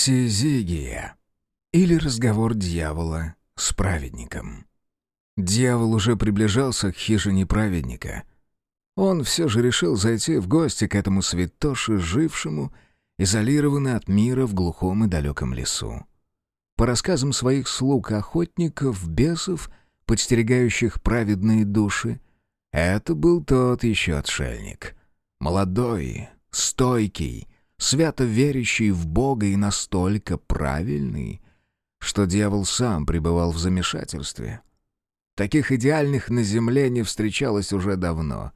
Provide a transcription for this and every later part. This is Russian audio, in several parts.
Сизигия. Или разговор дьявола с праведником. Дьявол уже приближался к хижине праведника. Он все же решил зайти в гости к этому святоше, жившему, изолированно от мира в глухом и далеком лесу. По рассказам своих слуг-охотников, бесов, подстерегающих праведные души, это был тот еще отшельник. Молодой, стойкий, свято верящий в Бога и настолько правильный, что дьявол сам пребывал в замешательстве. Таких идеальных на земле не встречалось уже давно,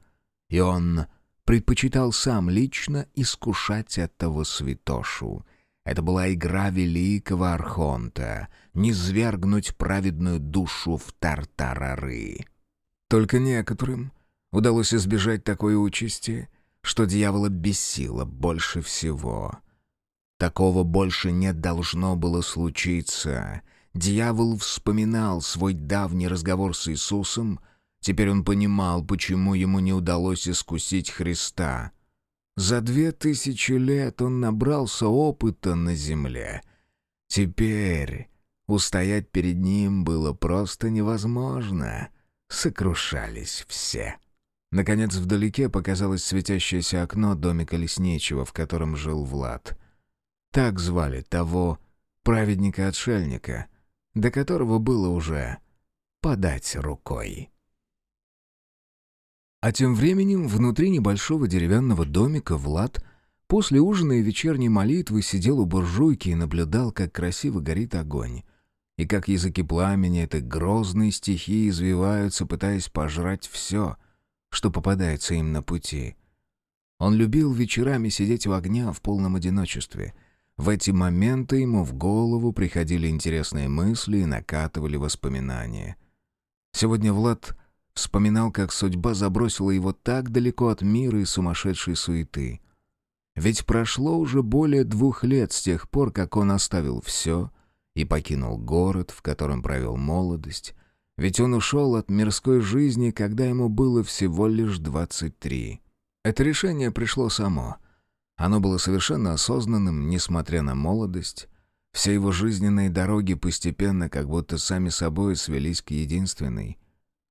и он предпочитал сам лично искушать этого святошу. Это была игра великого архонта — низвергнуть праведную душу в тартарары. Только некоторым удалось избежать такой участи, что дьявола бесило больше всего. Такого больше не должно было случиться. Дьявол вспоминал свой давний разговор с Иисусом, теперь он понимал, почему ему не удалось искусить Христа. За две тысячи лет он набрался опыта на земле. Теперь устоять перед ним было просто невозможно. Сокрушались все. Наконец, вдалеке показалось светящееся окно домика лесничего, в котором жил Влад. Так звали того праведника-отшельника, до которого было уже подать рукой. А тем временем внутри небольшого деревянного домика Влад после ужина и вечерней молитвы сидел у буржуйки и наблюдал, как красиво горит огонь, и как языки пламени этой грозной стихии извиваются, пытаясь пожрать все, что попадается им на пути. Он любил вечерами сидеть у огня в полном одиночестве. В эти моменты ему в голову приходили интересные мысли и накатывали воспоминания. Сегодня Влад вспоминал, как судьба забросила его так далеко от мира и сумасшедшей суеты. Ведь прошло уже более двух лет с тех пор, как он оставил все и покинул город, в котором провел молодость, ведь он ушел от мирской жизни, когда ему было всего лишь 23. Это решение пришло само. Оно было совершенно осознанным, несмотря на молодость. Все его жизненные дороги постепенно, как будто сами собой, свелись к единственной.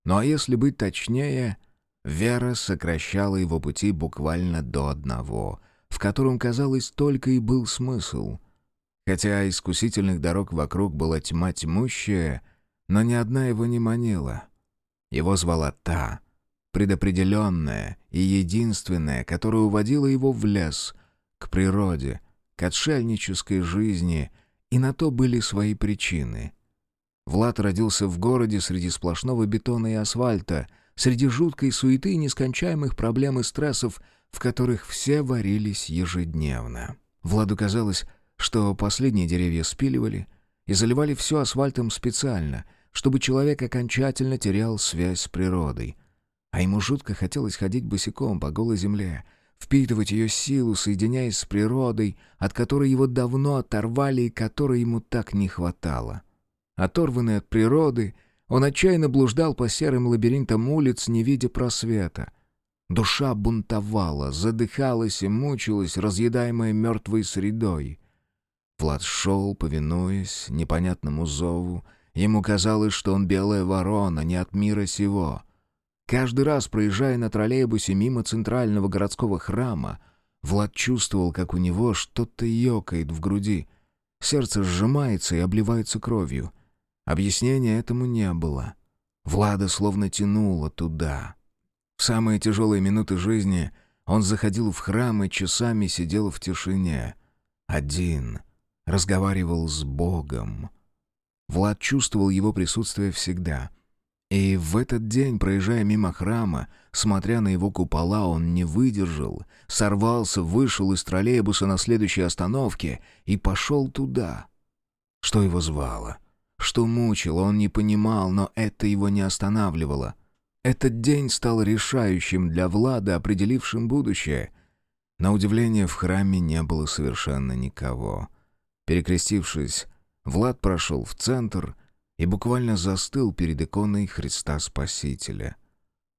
Ну а если быть точнее, вера сокращала его пути буквально до одного, в котором, казалось, только и был смысл. Хотя искусительных дорог вокруг была тьма тьмущая — но ни одна его не манила. Его звала та, предопределенная и единственная, которая уводила его в лес, к природе, к отшельнической жизни, и на то были свои причины. Влад родился в городе среди сплошного бетона и асфальта, среди жуткой суеты и нескончаемых проблем и стрессов, в которых все варились ежедневно. Владу казалось, что последние деревья спиливали — и заливали все асфальтом специально, чтобы человек окончательно терял связь с природой. А ему жутко хотелось ходить босиком по голой земле, впитывать ее силу, соединяясь с природой, от которой его давно оторвали и которой ему так не хватало. Оторванный от природы, он отчаянно блуждал по серым лабиринтам улиц, не видя просвета. Душа бунтовала, задыхалась и мучилась, разъедаемая мертвой средой. Влад шел, повинуясь непонятному зову. Ему казалось, что он белая ворона, не от мира сего. Каждый раз, проезжая на троллейбусе мимо центрального городского храма, Влад чувствовал, как у него что-то ёкает в груди. Сердце сжимается и обливается кровью. Объяснения этому не было. Влада словно тянуло туда. В самые тяжелые минуты жизни он заходил в храм и часами сидел в тишине. Один — разговаривал с Богом. Влад чувствовал его присутствие всегда. И в этот день, проезжая мимо храма, смотря на его купола, он не выдержал, сорвался, вышел из троллейбуса на следующей остановке и пошел туда. Что его звало? Что мучило, он не понимал, но это его не останавливало. Этот день стал решающим для Влада, определившим будущее. На удивление, в храме не было совершенно никого — Перекрестившись, Влад прошел в центр и буквально застыл перед иконой Христа Спасителя.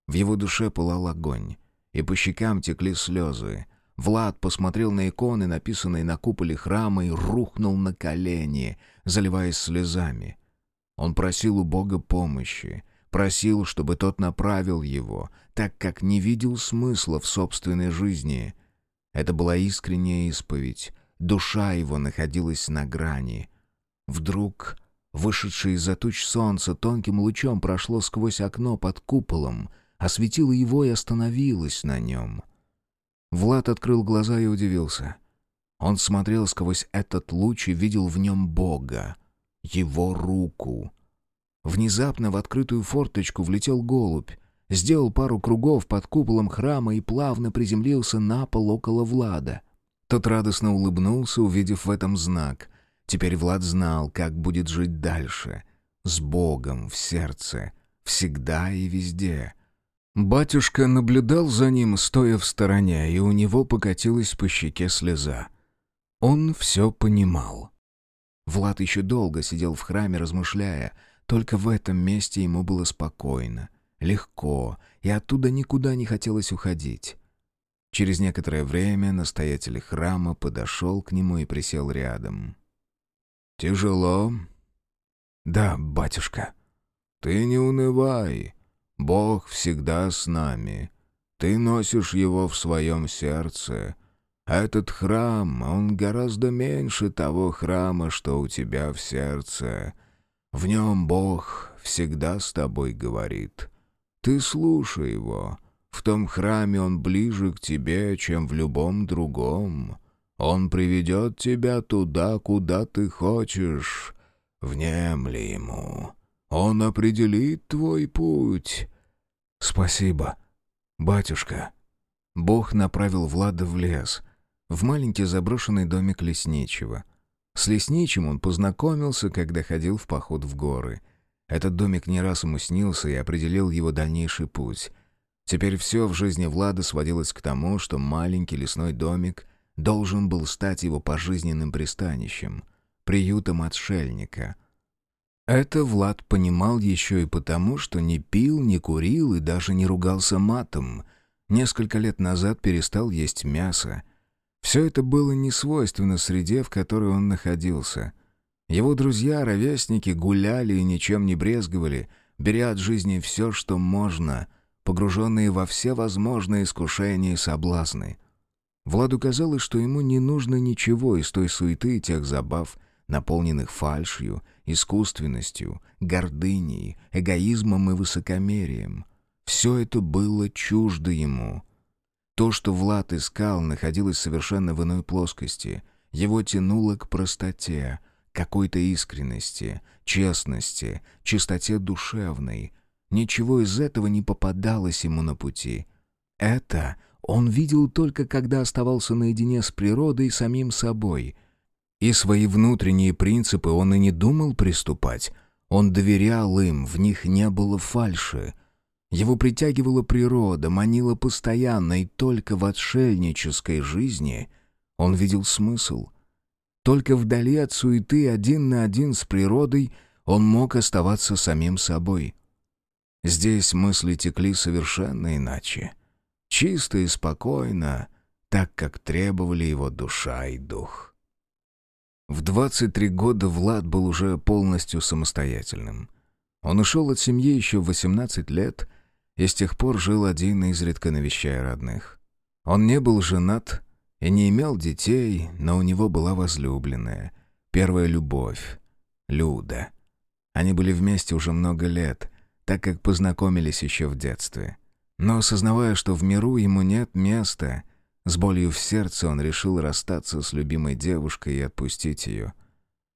В его душе пылал огонь, и по щекам текли слезы. Влад посмотрел на иконы, написанные на куполе храма, и рухнул на колени, заливаясь слезами. Он просил у Бога помощи, просил, чтобы тот направил его, так как не видел смысла в собственной жизни. Это была искренняя исповедь, душа его находилась на грани. Вдруг, вышедшее из-за туч солнце, тонким лучом прошло сквозь окно под куполом, осветило его и остановилось на нем. Влад открыл глаза и удивился. Он смотрел сквозь этот луч и видел в нем Бога, его руку. Внезапно в открытую форточку влетел голубь, сделал пару кругов под куполом храма и плавно приземлился на пол около Влада. Тот радостно улыбнулся, увидев в этом знак. Теперь Влад знал, как будет жить дальше. С Богом в сердце, всегда и везде. Батюшка наблюдал за ним, стоя в стороне, и у него покатилась по щеке слеза. Он все понимал. Влад еще долго сидел в храме, размышляя. Только в этом месте ему было спокойно, легко, и оттуда никуда не хотелось уходить. Через некоторое время настоятель храма подошел к нему и присел рядом. «Тяжело?» «Да, батюшка». «Ты не унывай. Бог всегда с нами. Ты носишь его в своем сердце. Этот храм, он гораздо меньше того храма, что у тебя в сердце. В нем Бог всегда с тобой говорит. Ты слушай его. В том храме он ближе к тебе, чем в любом другом. Он приведет тебя туда, куда ты хочешь. Внемли ему. Он определит твой путь. Спасибо, батюшка. Бог направил Влада в лес — в маленький заброшенный домик лесничего. С лесничим он познакомился, когда ходил в поход в горы. Этот домик не раз ему снился и определил его дальнейший путь. Теперь все в жизни Влада сводилось к тому, что маленький лесной домик должен был стать его пожизненным пристанищем, приютом отшельника. Это Влад понимал еще и потому, что не пил, не курил и даже не ругался матом. Несколько лет назад перестал есть мясо — все это было не свойственно среде, в которой он находился. Его друзья, ровесники гуляли и ничем не брезговали, беря от жизни все, что можно, погруженные во все возможные искушения и соблазны. Владу казалось, что ему не нужно ничего из той суеты и тех забав, наполненных фальшью, искусственностью, гордыней, эгоизмом и высокомерием. Все это было чуждо ему — то, что Влад искал, находилось совершенно в иной плоскости. Его тянуло к простоте, какой-то искренности, честности, чистоте душевной. Ничего из этого не попадалось ему на пути. Это он видел только когда оставался наедине с природой и самим собой. И свои внутренние принципы он и не думал приступать. Он доверял им, в них не было фальши — его притягивала природа, манила постоянно, и только в отшельнической жизни он видел смысл. Только вдали от суеты, один на один с природой, он мог оставаться самим собой. Здесь мысли текли совершенно иначе. Чисто и спокойно, так, как требовали его душа и дух. В 23 года Влад был уже полностью самостоятельным. Он ушел от семьи еще в 18 лет и с тех пор жил один, изредка навещая родных. Он не был женат и не имел детей, но у него была возлюбленная, первая любовь, Люда. Они были вместе уже много лет, так как познакомились еще в детстве. Но осознавая, что в миру ему нет места, с болью в сердце он решил расстаться с любимой девушкой и отпустить ее.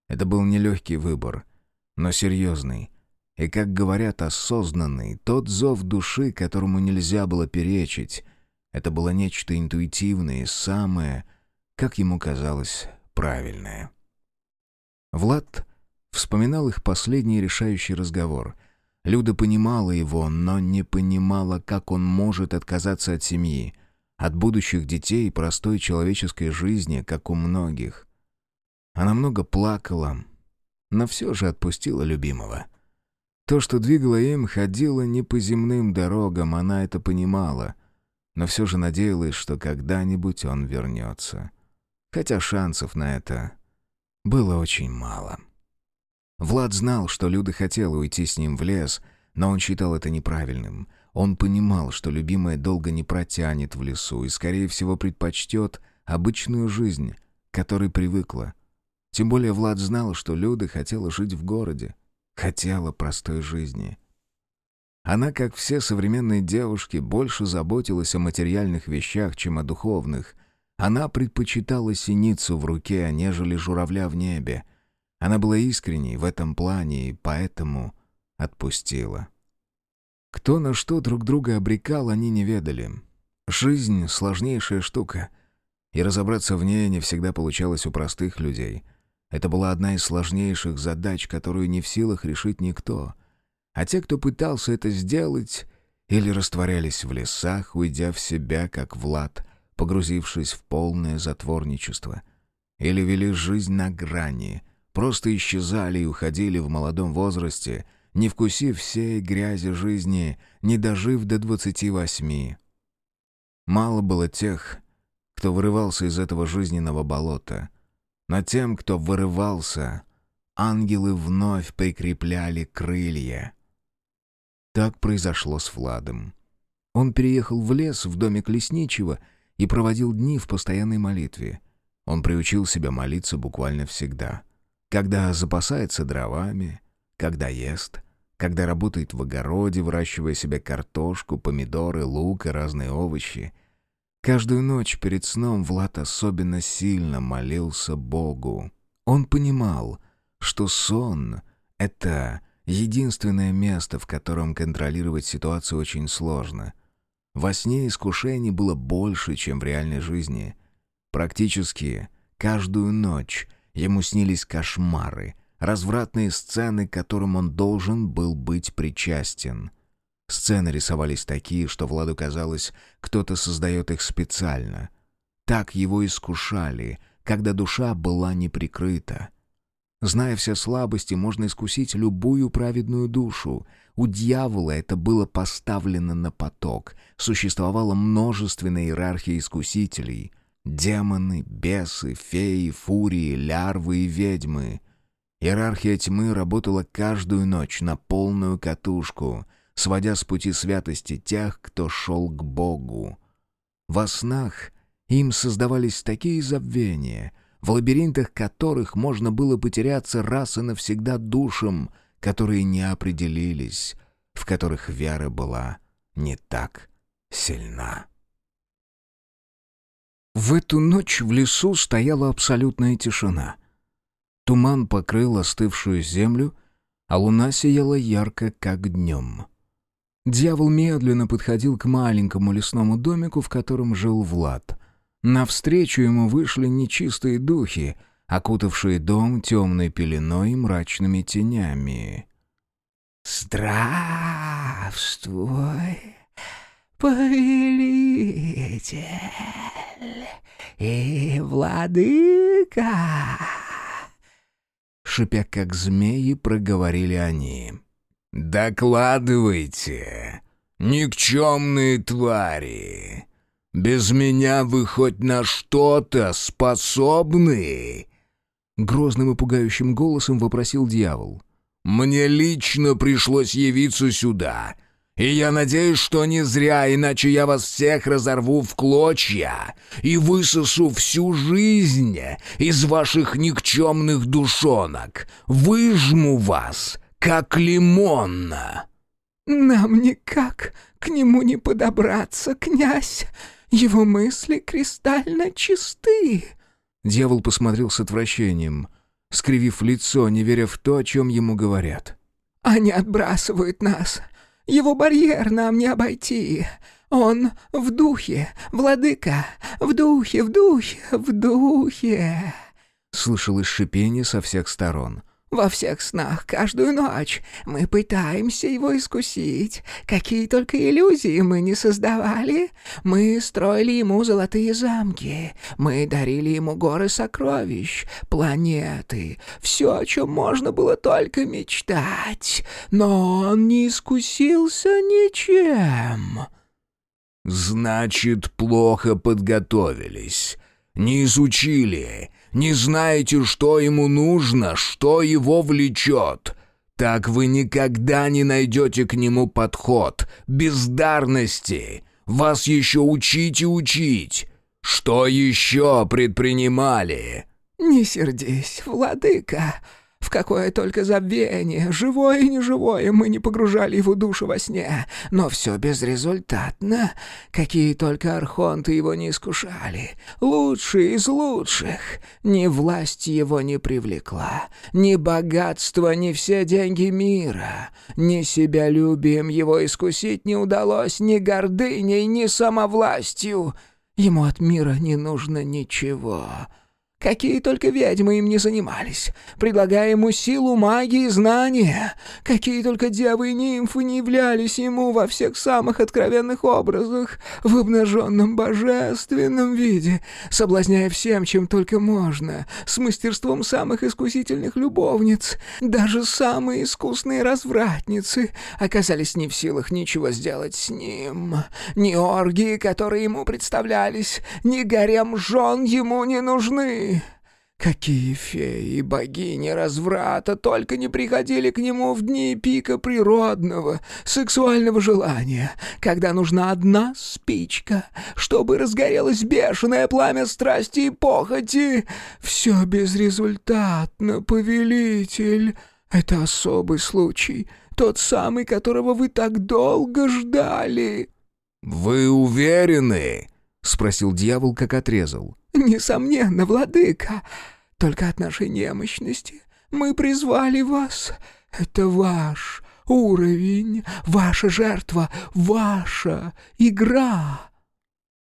Это был нелегкий выбор, но серьезный, и, как говорят, осознанный, тот зов души, которому нельзя было перечить. Это было нечто интуитивное и самое, как ему казалось, правильное. Влад вспоминал их последний решающий разговор. Люда понимала его, но не понимала, как он может отказаться от семьи, от будущих детей и простой человеческой жизни, как у многих. Она много плакала, но все же отпустила любимого — то, что двигало им, ходило не по земным дорогам, она это понимала. но все же надеялась, что когда-нибудь он вернется. Хотя шансов на это было очень мало. Влад знал, что Люда хотела уйти с ним в лес, но он считал это неправильным. Он понимал, что любимая долго не протянет в лесу и, скорее всего, предпочтет обычную жизнь, к которой привыкла. Тем более Влад знал, что Люда хотела жить в городе, хотела простой жизни. Она, как все современные девушки, больше заботилась о материальных вещах, чем о духовных. Она предпочитала синицу в руке, нежели журавля в небе. Она была искренней в этом плане и поэтому отпустила. Кто на что друг друга обрекал, они не ведали. Жизнь — сложнейшая штука, и разобраться в ней не всегда получалось у простых людей — это была одна из сложнейших задач, которую не в силах решить никто. А те, кто пытался это сделать, или растворялись в лесах, уйдя в себя, как Влад, погрузившись в полное затворничество, или вели жизнь на грани, просто исчезали и уходили в молодом возрасте, не вкусив всей грязи жизни, не дожив до двадцати восьми. Мало было тех, кто вырывался из этого жизненного болота — но тем, кто вырывался, ангелы вновь прикрепляли крылья. Так произошло с Владом. Он переехал в лес, в домик лесничего, и проводил дни в постоянной молитве. Он приучил себя молиться буквально всегда. Когда запасается дровами, когда ест, когда работает в огороде, выращивая себе картошку, помидоры, лук и разные овощи — Каждую ночь перед сном Влад особенно сильно молился Богу. Он понимал, что сон — это единственное место, в котором контролировать ситуацию очень сложно. Во сне искушений было больше, чем в реальной жизни. Практически каждую ночь ему снились кошмары, развратные сцены, к которым он должен был быть причастен — Сцены рисовались такие, что Владу казалось, кто-то создает их специально. Так его искушали, когда душа была неприкрыта. Зная все слабости, можно искусить любую праведную душу. У дьявола это было поставлено на поток. Существовала множественная иерархия искусителей. Демоны, бесы, феи, фурии, лярвы и ведьмы. Иерархия тьмы работала каждую ночь на полную катушку — сводя с пути святости тех, кто шел к Богу. Во снах им создавались такие забвения, в лабиринтах которых можно было потеряться раз и навсегда душам, которые не определились, в которых вера была не так сильна. В эту ночь в лесу стояла абсолютная тишина. Туман покрыл остывшую землю, а луна сияла ярко, как днем. Дьявол медленно подходил к маленькому лесному домику, в котором жил Влад. Навстречу ему вышли нечистые духи, окутавшие дом темной пеленой и мрачными тенями. «Здравствуй, повелитель и владыка!» Шипя как змеи, проговорили они. «Докладывайте, никчемные твари! Без меня вы хоть на что-то способны?» Грозным и пугающим голосом вопросил дьявол. «Мне лично пришлось явиться сюда, и я надеюсь, что не зря, иначе я вас всех разорву в клочья и высосу всю жизнь из ваших никчемных душонок, выжму вас» как лимон!» «Нам никак к нему не подобраться, князь. Его мысли кристально чисты». Дьявол посмотрел с отвращением, скривив лицо, не веря в то, о чем ему говорят. «Они отбрасывают нас. Его барьер нам не обойти. Он в духе, владыка, в духе, в духе, в духе». Слышалось шипение со всех сторон. Во всех снах, каждую ночь мы пытаемся его искусить. Какие только иллюзии мы не создавали. Мы строили ему золотые замки. Мы дарили ему горы сокровищ, планеты. Все, о чем можно было только мечтать. Но он не искусился ничем». «Значит, плохо подготовились. Не изучили, не знаете, что ему нужно, что его влечет. Так вы никогда не найдете к нему подход. Бездарности. Вас еще учить и учить. Что еще предпринимали?» «Не сердись, владыка», в какое только забвение, живое и неживое, мы не погружали его душу во сне, но все безрезультатно. Какие только архонты его не искушали, лучшие из лучших. Ни власть его не привлекла, ни богатство, ни все деньги мира, ни себялюбием его искусить не удалось, ни гордыней, ни самовластью. Ему от мира не нужно ничего». Какие только ведьмы им не занимались, предлагая ему силу магии и знания. Какие только девы и нимфы не являлись ему во всех самых откровенных образах, в обнаженном божественном виде, соблазняя всем, чем только можно, с мастерством самых искусительных любовниц. Даже самые искусные развратницы оказались не в силах ничего сделать с ним. Ни оргии, которые ему представлялись, ни гарем жен ему не нужны. Какие феи и богини разврата только не приходили к нему в дни пика природного, сексуального желания, когда нужна одна спичка, чтобы разгорелось бешеное пламя страсти и похоти. Все безрезультатно, повелитель. Это особый случай, тот самый, которого вы так долго ждали». «Вы уверены?» — спросил дьявол, как отрезал. «Несомненно, владыка. Только от нашей немощности мы призвали вас. Это ваш уровень, ваша жертва, ваша игра».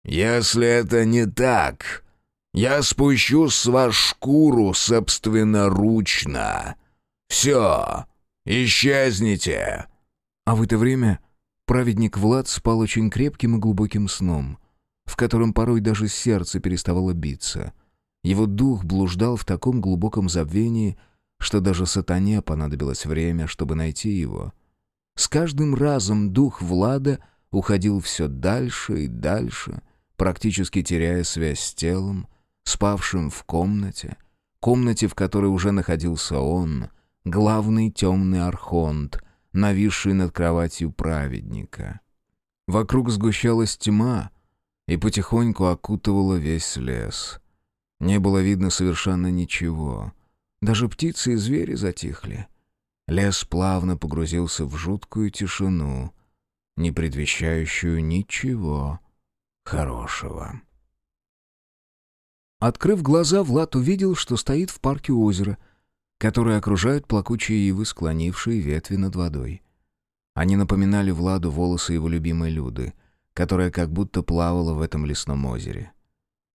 «Если это не так, я спущу с вас шкуру собственноручно. Все, исчезните». А в это время праведник Влад спал очень крепким и глубоким сном — в котором порой даже сердце переставало биться. Его дух блуждал в таком глубоком забвении, что даже сатане понадобилось время, чтобы найти его. С каждым разом дух Влада уходил все дальше и дальше, практически теряя связь с телом, спавшим в комнате, комнате, в которой уже находился он, главный темный архонт, нависший над кроватью праведника. Вокруг сгущалась тьма, и потихоньку окутывала весь лес. Не было видно совершенно ничего. Даже птицы и звери затихли. Лес плавно погрузился в жуткую тишину, не предвещающую ничего хорошего. Открыв глаза, Влад увидел, что стоит в парке озера, которое окружают плакучие ивы, склонившие ветви над водой. Они напоминали Владу волосы его любимой Люды — которая как будто плавала в этом лесном озере.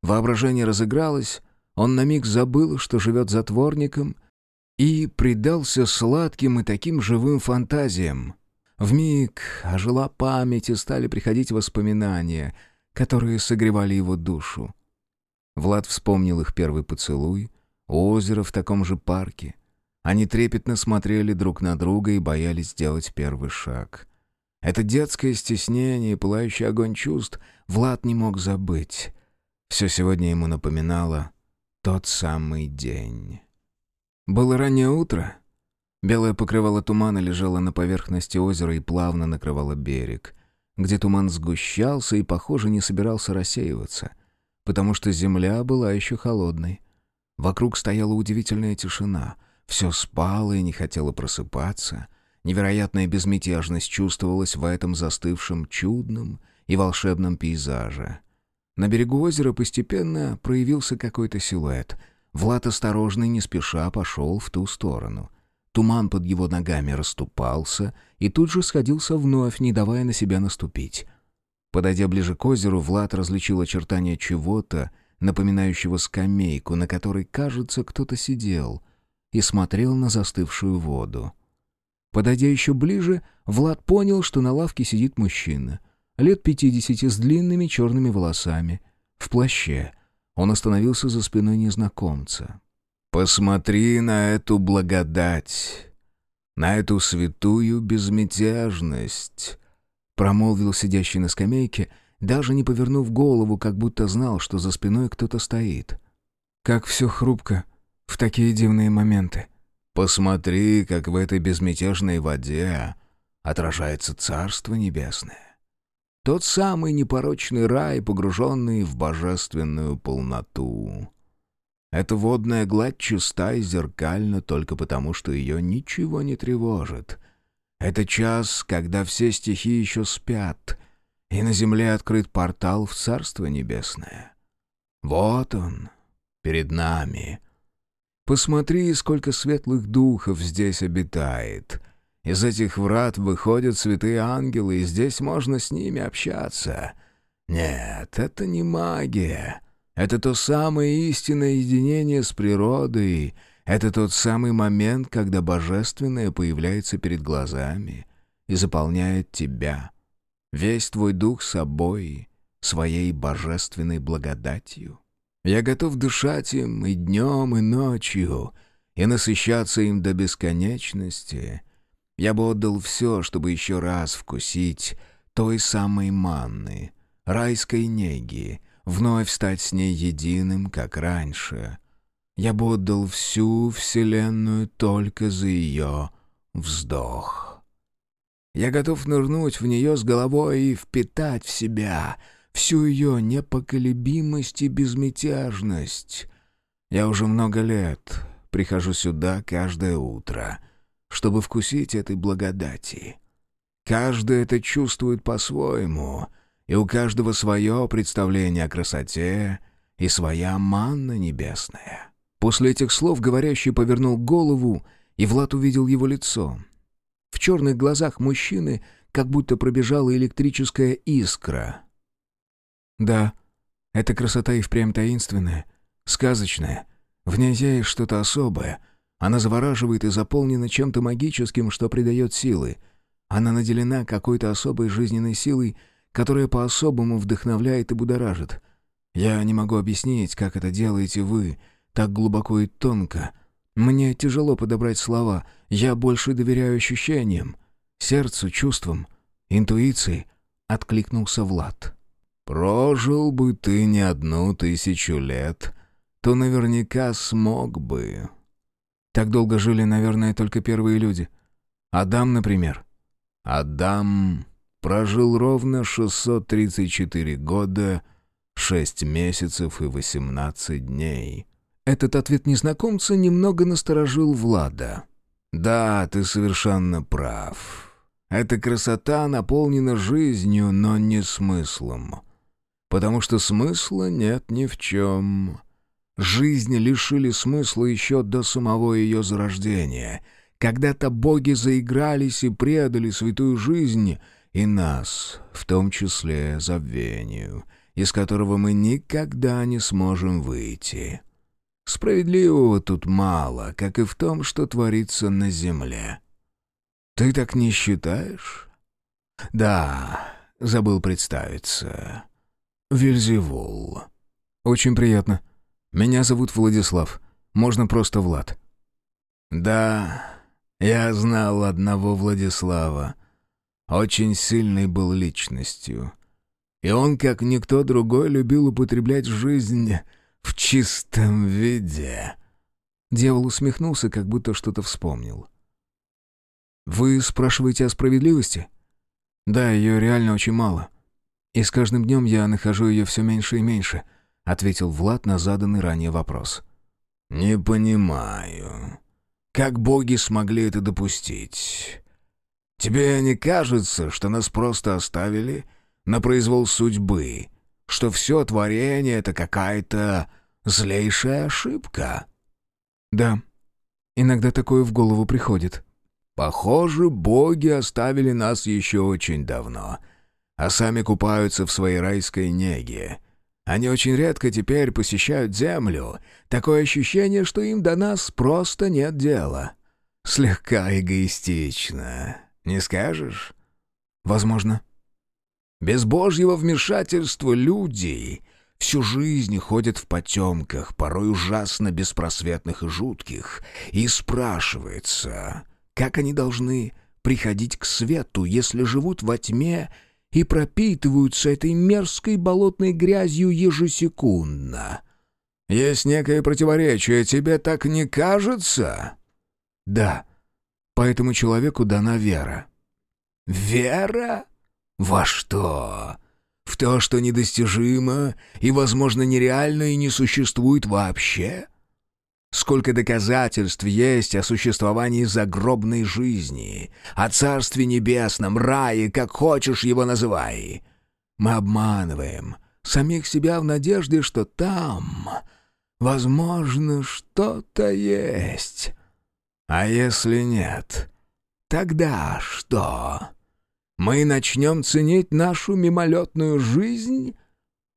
Воображение разыгралось, он на миг забыл, что живет затворником, и предался сладким и таким живым фантазиям. В миг ожила память и стали приходить воспоминания, которые согревали его душу. Влад вспомнил их первый поцелуй, озеро в таком же парке. Они трепетно смотрели друг на друга и боялись сделать первый шаг. Это детское стеснение и пылающий огонь чувств Влад не мог забыть. Все сегодня ему напоминало тот самый день. Было раннее утро. Белое покрывало тумана лежало на поверхности озера и плавно накрывало берег, где туман сгущался и, похоже, не собирался рассеиваться, потому что земля была еще холодной. Вокруг стояла удивительная тишина. Все спало и не хотело просыпаться. Невероятная безмятежность чувствовалась в этом застывшем чудном и волшебном пейзаже. На берегу озера постепенно проявился какой-то силуэт. Влад осторожно и не спеша пошел в ту сторону. Туман под его ногами расступался и тут же сходился вновь, не давая на себя наступить. Подойдя ближе к озеру, Влад различил очертания чего-то, напоминающего скамейку, на которой, кажется, кто-то сидел и смотрел на застывшую воду. Подойдя еще ближе, Влад понял, что на лавке сидит мужчина. Лет пятидесяти, с длинными черными волосами, в плаще. Он остановился за спиной незнакомца. «Посмотри на эту благодать, на эту святую безмятежность», промолвил сидящий на скамейке, даже не повернув голову, как будто знал, что за спиной кто-то стоит. Как все хрупко в такие дивные моменты. Посмотри, как в этой безмятежной воде отражается Царство Небесное. Тот самый непорочный рай, погруженный в божественную полноту. Эта водная гладь чиста и зеркальна только потому, что ее ничего не тревожит. Это час, когда все стихи еще спят, и на земле открыт портал в Царство Небесное. Вот он, перед нами. Посмотри, сколько светлых духов здесь обитает — из этих врат выходят святые ангелы, и здесь можно с ними общаться. Нет, это не магия. Это то самое истинное единение с природой. Это тот самый момент, когда божественное появляется перед глазами и заполняет тебя. Весь твой дух собой, своей божественной благодатью. Я готов дышать им и днем, и ночью, и насыщаться им до бесконечности — я бы отдал все, чтобы еще раз вкусить той самой манны, райской неги, вновь стать с ней единым, как раньше. Я бы отдал всю вселенную только за ее вздох. Я готов нырнуть в нее с головой и впитать в себя всю ее непоколебимость и безмятежность. Я уже много лет прихожу сюда каждое утро — чтобы вкусить этой благодати. Каждый это чувствует по-своему, и у каждого свое представление о красоте и своя манна небесная. После этих слов говорящий повернул голову, и Влад увидел его лицо. В черных глазах мужчины как будто пробежала электрическая искра. «Да, эта красота и впрямь таинственная, сказочная. В ней есть что-то особое — она завораживает и заполнена чем-то магическим, что придает силы. Она наделена какой-то особой жизненной силой, которая по-особому вдохновляет и будоражит. Я не могу объяснить, как это делаете вы, так глубоко и тонко. Мне тяжело подобрать слова, я больше доверяю ощущениям, сердцу, чувствам, интуиции, — откликнулся Влад. «Прожил бы ты не одну тысячу лет, то наверняка смог бы», так долго жили, наверное, только первые люди. Адам, например. Адам прожил ровно 634 года, 6 месяцев и 18 дней. Этот ответ незнакомца немного насторожил Влада. «Да, ты совершенно прав. Эта красота наполнена жизнью, но не смыслом. Потому что смысла нет ни в чем. Жизнь лишили смысла еще до самого ее зарождения. Когда-то боги заигрались и предали святую жизнь, и нас, в том числе забвению, из которого мы никогда не сможем выйти. Справедливого тут мало, как и в том, что творится на земле. Ты так не считаешь? Да, забыл представиться. Вильзевул. Очень приятно. — меня зовут Владислав. Можно просто Влад». «Да, я знал одного Владислава. Очень сильный был личностью. И он, как никто другой, любил употреблять жизнь в чистом виде». Дьявол усмехнулся, как будто что-то вспомнил. «Вы спрашиваете о справедливости?» «Да, ее реально очень мало. И с каждым днем я нахожу ее все меньше и меньше». — ответил Влад на заданный ранее вопрос. «Не понимаю. Как боги смогли это допустить? Тебе не кажется, что нас просто оставили на произвол судьбы, что все творение — это какая-то злейшая ошибка?» «Да, иногда такое в голову приходит». «Похоже, боги оставили нас еще очень давно, а сами купаются в своей райской неге». Они очень редко теперь посещают Землю. Такое ощущение, что им до нас просто нет дела. Слегка эгоистично. Не скажешь? Возможно. Без божьего вмешательства люди всю жизнь ходят в потемках, порой ужасно беспросветных и жутких, и спрашивается, как они должны приходить к свету, если живут во тьме и пропитываются этой мерзкой болотной грязью ежесекундно. Есть некое противоречие, тебе так не кажется? Да, поэтому человеку дана вера. Вера? Во что? В то, что недостижимо и, возможно, нереально и не существует вообще? Сколько доказательств есть о существовании загробной жизни, о Царстве Небесном, рае, как хочешь его называй. Мы обманываем самих себя в надежде, что там, возможно, что-то есть. А если нет, тогда что? Мы начнем ценить нашу мимолетную жизнь?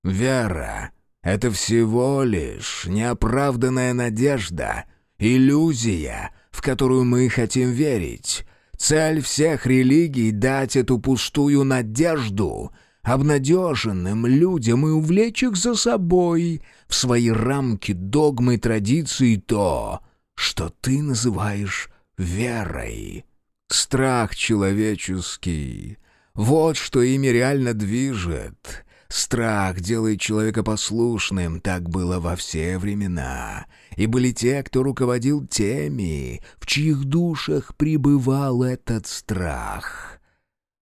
Вера это всего лишь неоправданная надежда, иллюзия, в которую мы хотим верить. Цель всех религий — дать эту пустую надежду обнадеженным людям и увлечь их за собой в свои рамки догмы традиции то, что ты называешь верой. Страх человеческий — вот что ими реально движет. Страх делает человека послушным, так было во все времена. И были те, кто руководил теми, в чьих душах пребывал этот страх.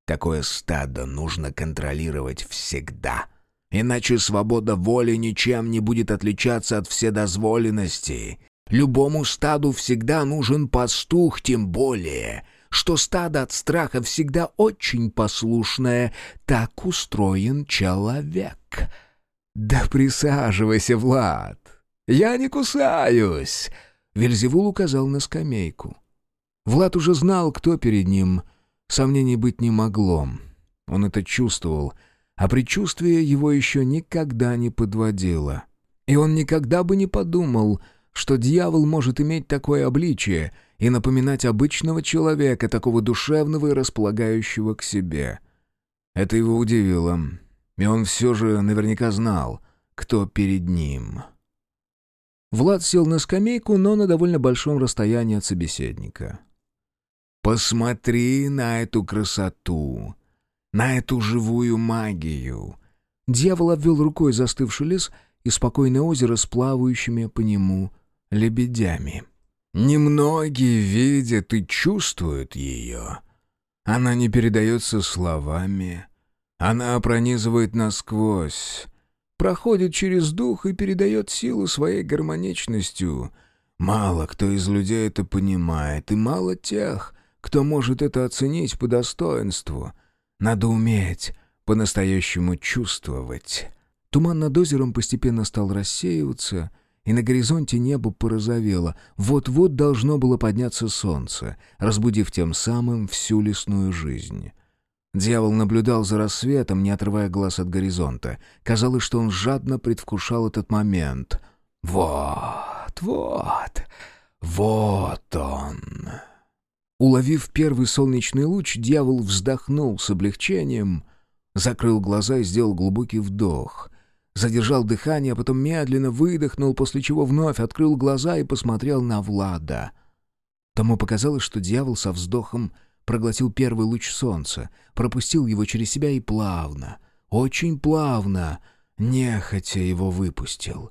Такое стадо нужно контролировать всегда. Иначе свобода воли ничем не будет отличаться от вседозволенности. Любому стаду всегда нужен пастух, тем более — что стадо от страха всегда очень послушное. Так устроен человек. «Да присаживайся, Влад! Я не кусаюсь!» Вельзевул указал на скамейку. Влад уже знал, кто перед ним. Сомнений быть не могло. Он это чувствовал, а предчувствие его еще никогда не подводило. И он никогда бы не подумал, что дьявол может иметь такое обличие — и напоминать обычного человека, такого душевного и располагающего к себе. Это его удивило, и он все же наверняка знал, кто перед ним. Влад сел на скамейку, но на довольно большом расстоянии от собеседника. «Посмотри на эту красоту, на эту живую магию!» Дьявол обвел рукой застывший лес и спокойное озеро с плавающими по нему лебедями. Немногие видят и чувствуют ее. Она не передается словами. Она пронизывает насквозь, проходит через дух и передает силу своей гармоничностью. Мало кто из людей это понимает, и мало тех, кто может это оценить по достоинству. Надо уметь по-настоящему чувствовать. Туман над озером постепенно стал рассеиваться — и на горизонте небо порозовело. Вот-вот должно было подняться солнце, разбудив тем самым всю лесную жизнь. Дьявол наблюдал за рассветом, не отрывая глаз от горизонта. Казалось, что он жадно предвкушал этот момент. «Вот, вот, вот он!» Уловив первый солнечный луч, дьявол вздохнул с облегчением, закрыл глаза и сделал глубокий вдох — задержал дыхание, а потом медленно выдохнул, после чего вновь открыл глаза и посмотрел на Влада. Тому показалось, что дьявол со вздохом проглотил первый луч солнца, пропустил его через себя и плавно, очень плавно, нехотя его выпустил.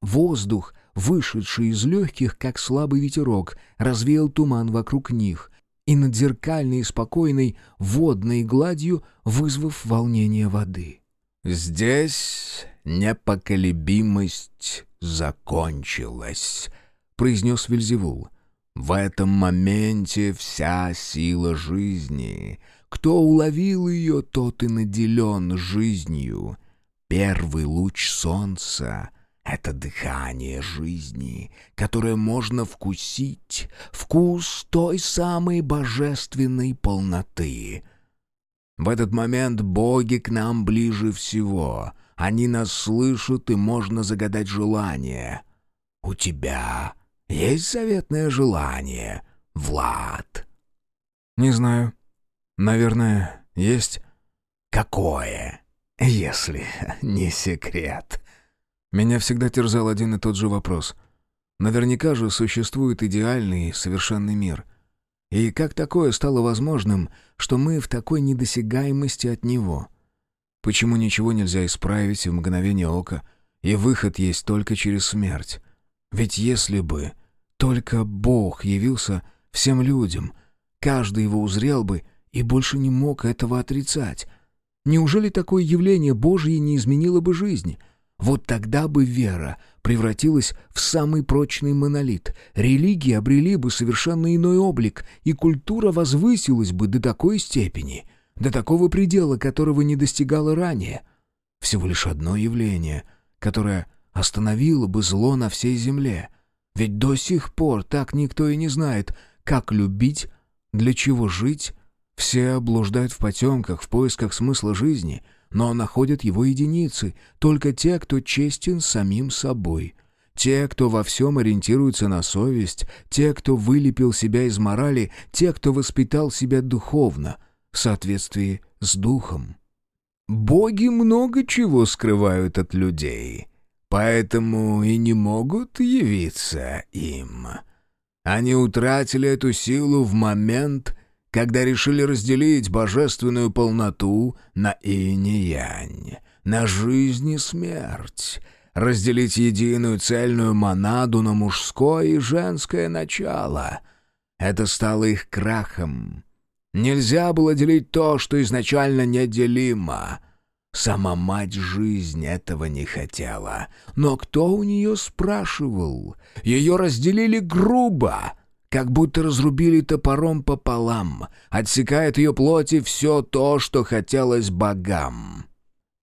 Воздух, вышедший из легких, как слабый ветерок, развеял туман вокруг них и над зеркальной и спокойной водной гладью вызвав волнение воды. «Здесь непоколебимость закончилась», — произнес Вельзевул. «В этом моменте вся сила жизни. Кто уловил ее, тот и наделен жизнью. Первый луч солнца — это дыхание жизни, которое можно вкусить, вкус той самой божественной полноты». В этот момент боги к нам ближе всего. Они нас слышат, и можно загадать желание. У тебя есть заветное желание, Влад? Не знаю. Наверное, есть. Какое, если не секрет? Меня всегда терзал один и тот же вопрос. Наверняка же существует идеальный совершенный мир — и как такое стало возможным, что мы в такой недосягаемости от него? Почему ничего нельзя исправить в мгновение ока, и выход есть только через смерть? Ведь если бы только Бог явился всем людям, каждый его узрел бы и больше не мог этого отрицать. Неужели такое явление Божье не изменило бы жизни? Вот тогда бы вера превратилась в самый прочный монолит, религии обрели бы совершенно иной облик, и культура возвысилась бы до такой степени, до такого предела, которого не достигала ранее. Всего лишь одно явление, которое остановило бы зло на всей земле. Ведь до сих пор так никто и не знает, как любить, для чего жить. Все блуждают в потемках, в поисках смысла жизни, но находят его единицы, только те, кто честен самим собой. Те, кто во всем ориентируется на совесть, те, кто вылепил себя из морали, те, кто воспитал себя духовно, в соответствии с духом. Боги много чего скрывают от людей, поэтому и не могут явиться им. Они утратили эту силу в момент, когда решили разделить божественную полноту на инь и янь, на жизнь и смерть, разделить единую цельную монаду на мужское и женское начало. Это стало их крахом. Нельзя было делить то, что изначально неделимо. Сама мать жизнь этого не хотела. Но кто у нее спрашивал? Ее разделили грубо — как будто разрубили топором пополам, отсекая от ее плоти все то, что хотелось богам.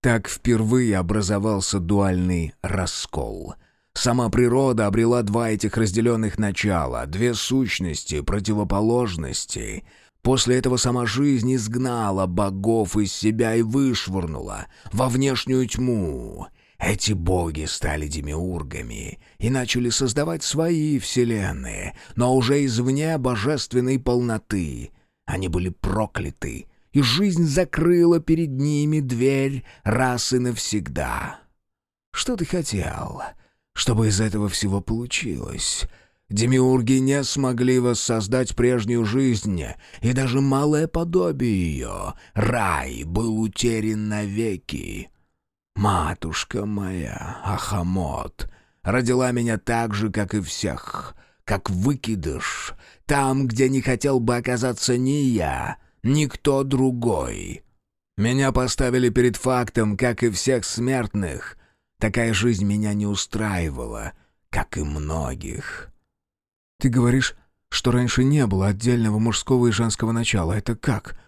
Так впервые образовался дуальный раскол. Сама природа обрела два этих разделенных начала, две сущности, противоположности. После этого сама жизнь изгнала богов из себя и вышвырнула во внешнюю тьму — эти боги стали демиургами и начали создавать свои вселенные, но уже извне божественной полноты. Они были прокляты, и жизнь закрыла перед ними дверь раз и навсегда. Что ты хотел, чтобы из этого всего получилось?» Демиурги не смогли воссоздать прежнюю жизнь, и даже малое подобие ее, рай, был утерян навеки. Матушка моя, Ахамот, родила меня так же, как и всех, как выкидыш, там, где не хотел бы оказаться ни я, ни кто другой. Меня поставили перед фактом, как и всех смертных. Такая жизнь меня не устраивала, как и многих. Ты говоришь, что раньше не было отдельного мужского и женского начала. Это как?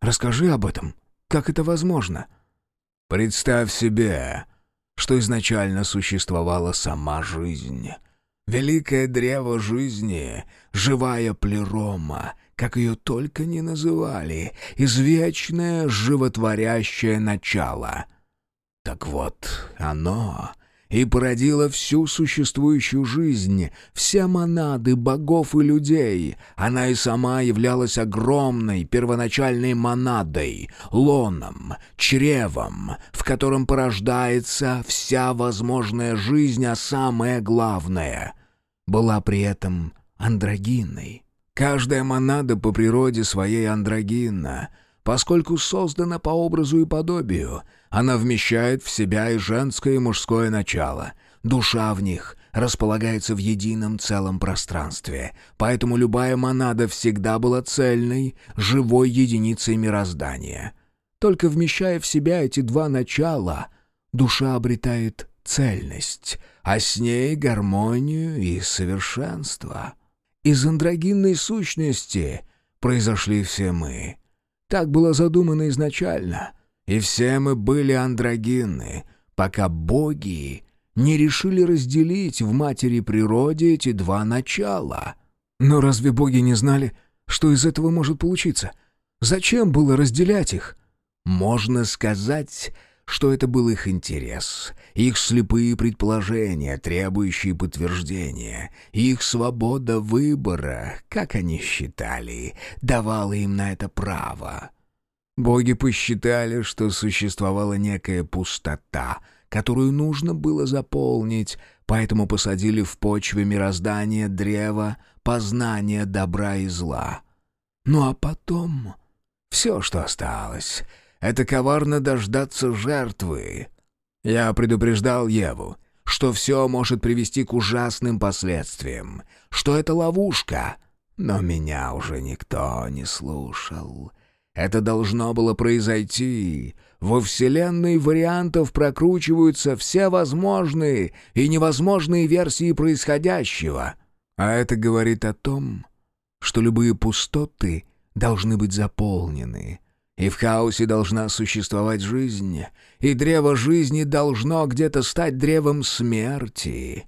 Расскажи об этом. Как это возможно?» Представь себе, что изначально существовала сама жизнь. Великое древо жизни, живая плерома, как ее только не называли, извечное животворящее начало. Так вот, оно и породила всю существующую жизнь, все монады богов и людей. Она и сама являлась огромной первоначальной монадой, лоном, чревом, в котором порождается вся возможная жизнь, а самое главное — была при этом андрогинной. Каждая монада по природе своей андрогинна — поскольку создана по образу и подобию. Она вмещает в себя и женское, и мужское начало. Душа в них располагается в едином целом пространстве, поэтому любая монада всегда была цельной, живой единицей мироздания. Только вмещая в себя эти два начала, душа обретает цельность, а с ней гармонию и совершенство. Из андрогинной сущности произошли все мы — так было задумано изначально. И все мы были андрогинны, пока боги не решили разделить в матери природе эти два начала. Но разве боги не знали, что из этого может получиться? Зачем было разделять их? Можно сказать, что это был их интерес, их слепые предположения, требующие подтверждения, их свобода выбора, как они считали, давала им на это право. Боги посчитали, что существовала некая пустота, которую нужно было заполнить, поэтому посадили в почве мироздания древо познания добра и зла. Ну а потом все, что осталось — это коварно дождаться жертвы. Я предупреждал Еву, что все может привести к ужасным последствиям, что это ловушка. Но меня уже никто не слушал. Это должно было произойти. Во Вселенной вариантов прокручиваются все возможные и невозможные версии происходящего. А это говорит о том, что любые пустоты должны быть заполнены, и в хаосе должна существовать жизнь, и древо жизни должно где-то стать древом смерти.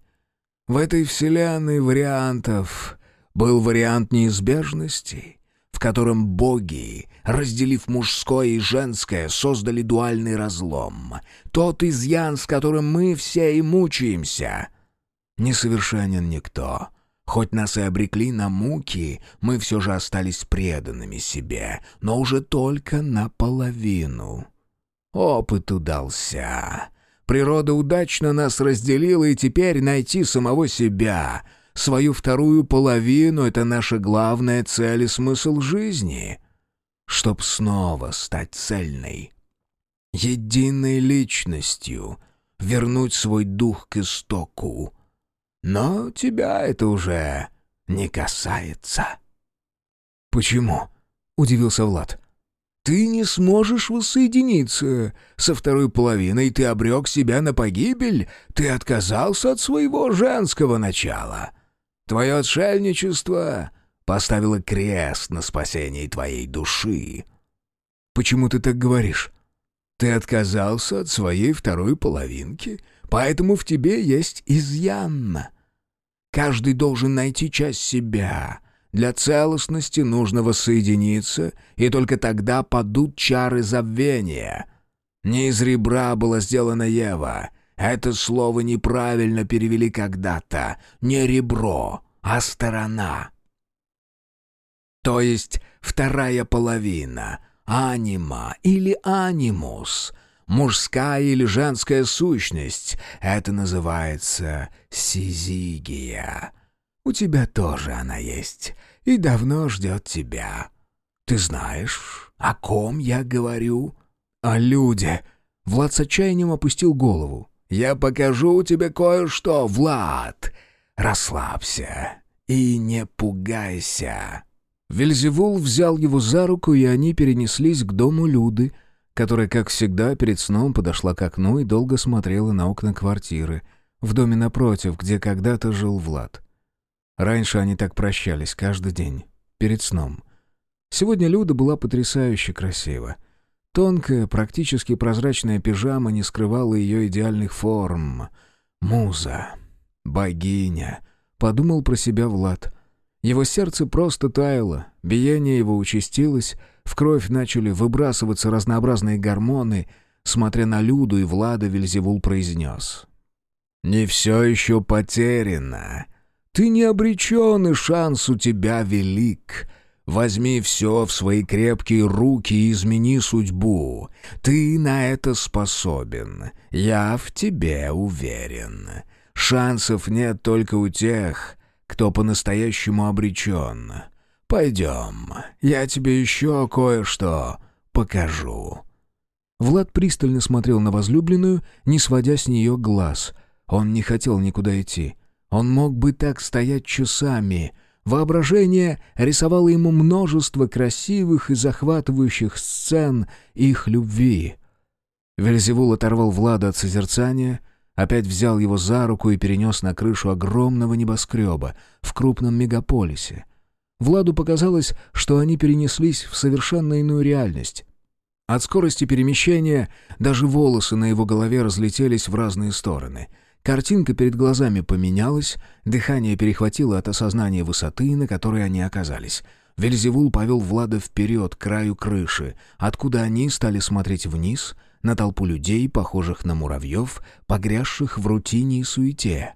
В этой вселенной вариантов был вариант неизбежности, в котором боги, разделив мужское и женское, создали дуальный разлом. Тот изъян, с которым мы все и мучаемся. Несовершенен никто. Хоть нас и обрекли на муки, мы все же остались преданными себе, но уже только наполовину. Опыт удался. Природа удачно нас разделила, и теперь найти самого себя — свою вторую половину — это наша главная цель и смысл жизни. Чтоб снова стать цельной, единой личностью, вернуть свой дух к истоку. Но тебя это уже не касается. «Почему?» — удивился Влад. «Ты не сможешь воссоединиться со второй половиной, ты обрек себя на погибель, ты отказался от своего женского начала». Твое отшельничество поставило крест на спасении твоей души. Почему ты так говоришь? Ты отказался от своей второй половинки, поэтому в тебе есть изъян. Каждый должен найти часть себя. Для целостности нужно воссоединиться, и только тогда падут чары забвения. Не из ребра была сделана Ева, это слово неправильно перевели когда-то. Не ребро, а сторона. То есть вторая половина, анима или анимус, мужская или женская сущность. Это называется сизигия. У тебя тоже она есть и давно ждет тебя. Ты знаешь, о ком я говорю? О люде. Влад с отчаянием опустил голову. Я покажу тебе кое-что, Влад. Расслабься и не пугайся». Вельзевул взял его за руку, и они перенеслись к дому Люды, которая, как всегда, перед сном подошла к окну и долго смотрела на окна квартиры, в доме напротив, где когда-то жил Влад. Раньше они так прощались каждый день, перед сном. Сегодня Люда была потрясающе красива. Тонкая, практически прозрачная пижама не скрывала ее идеальных форм. Муза. Богиня. Подумал про себя Влад. Его сердце просто таяло, биение его участилось, в кровь начали выбрасываться разнообразные гормоны. Смотря на Люду и Влада, Вельзевул произнес. «Не все еще потеряно. Ты не обречен, и шанс у тебя велик. Возьми все в свои крепкие руки и измени судьбу. Ты на это способен. Я в тебе уверен. Шансов нет только у тех, кто по-настоящему обречен. Пойдем, я тебе еще кое-что покажу». Влад пристально смотрел на возлюбленную, не сводя с нее глаз. Он не хотел никуда идти. Он мог бы так стоять часами — Воображение рисовало ему множество красивых и захватывающих сцен их любви. Вельзевул оторвал Влада от созерцания, опять взял его за руку и перенес на крышу огромного небоскреба в крупном мегаполисе. Владу показалось, что они перенеслись в совершенно иную реальность. От скорости перемещения даже волосы на его голове разлетелись в разные стороны — Картинка перед глазами поменялась, дыхание перехватило от осознания высоты, на которой они оказались. Вельзевул повел Влада вперед, к краю крыши, откуда они стали смотреть вниз на толпу людей, похожих на муравьев, погрязших в рутине и суете.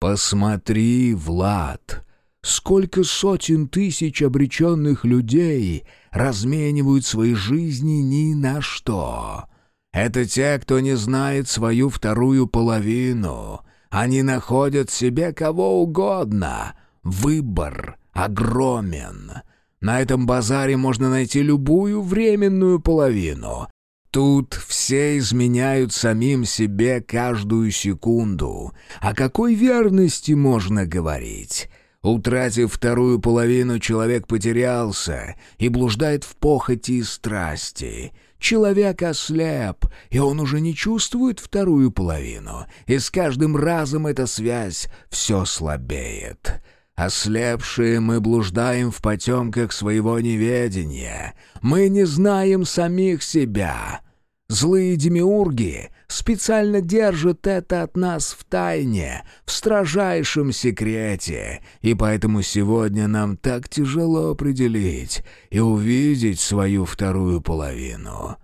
«Посмотри, Влад!» Сколько сотен тысяч обреченных людей разменивают свои жизни ни на что. Это те, кто не знает свою вторую половину. Они находят себе кого угодно. Выбор огромен. На этом базаре можно найти любую временную половину. Тут все изменяют самим себе каждую секунду. О какой верности можно говорить? Утратив вторую половину, человек потерялся и блуждает в похоти и страсти. Человек ослеп, и он уже не чувствует вторую половину, и с каждым разом эта связь все слабеет. Ослепшие мы блуждаем в потемках своего неведения. Мы не знаем самих себя. Злые демиурги специально держат это от нас в тайне, в строжайшем секрете, и поэтому сегодня нам так тяжело определить и увидеть свою вторую половину.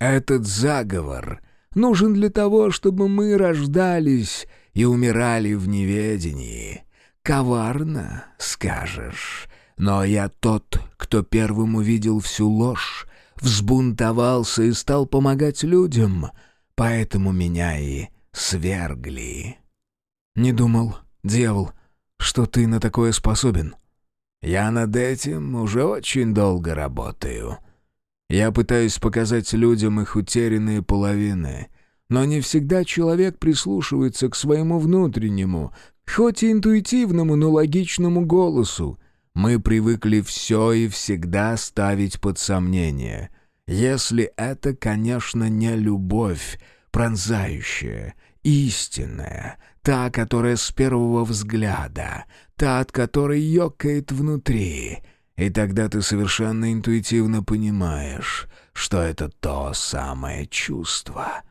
Этот заговор нужен для того, чтобы мы рождались и умирали в неведении. Коварно, скажешь, но я тот, кто первым увидел всю ложь, взбунтовался и стал помогать людям — поэтому меня и свергли. Не думал, дьявол, что ты на такое способен. Я над этим уже очень долго работаю. Я пытаюсь показать людям их утерянные половины, но не всегда человек прислушивается к своему внутреннему, хоть и интуитивному, но логичному голосу. Мы привыкли все и всегда ставить под сомнение — если это, конечно, не любовь, пронзающая, истинная, та, которая с первого взгляда, та, от которой ёкает внутри. И тогда ты совершенно интуитивно понимаешь, что это то самое чувство.